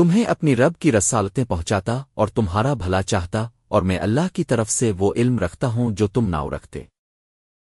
تمہیں اپنی رب کی رسالتیں پہنچاتا اور تمہارا بھلا چاہتا اور میں اللہ کی طرف سے وہ علم رکھتا ہوں جو تم ناؤ رکھتے۔